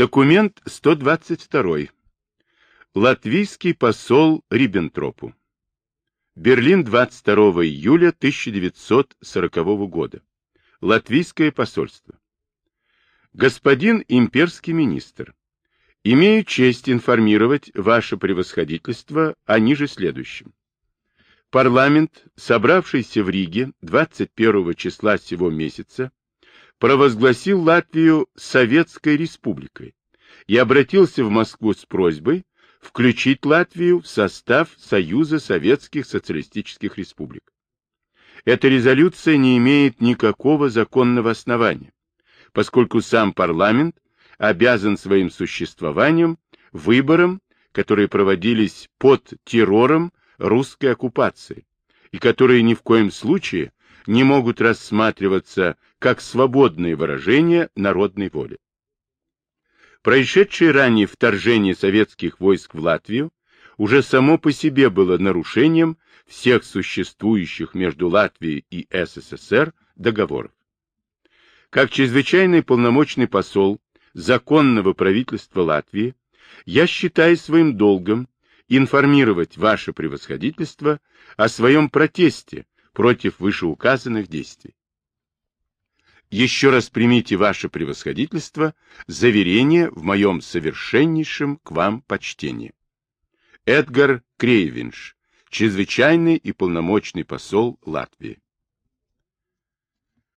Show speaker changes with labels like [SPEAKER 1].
[SPEAKER 1] Документ 122. Латвийский посол Риббентропу. Берлин, 22 июля 1940 года. Латвийское посольство. Господин имперский министр, имею честь информировать ваше превосходительство о ниже следующем. Парламент, собравшийся в Риге 21 числа сего месяца, провозгласил Латвию Советской Республикой и обратился в Москву с просьбой включить Латвию в состав Союза Советских Социалистических Республик. Эта резолюция не имеет никакого законного основания, поскольку сам парламент обязан своим существованием выборам, которые проводились под террором русской оккупации и которые ни в коем случае не могут рассматриваться как свободные выражения народной воли. Происшедшее ранее вторжение советских войск в Латвию уже само по себе было нарушением всех существующих между Латвией и СССР договоров. Как чрезвычайный полномочный посол законного правительства Латвии, я считаю своим долгом информировать ваше превосходительство о своем протесте против вышеуказанных действий. Еще раз примите ваше превосходительство, заверение в моем совершеннейшем к вам почтении. Эдгар Крейвинш, чрезвычайный и полномочный посол Латвии.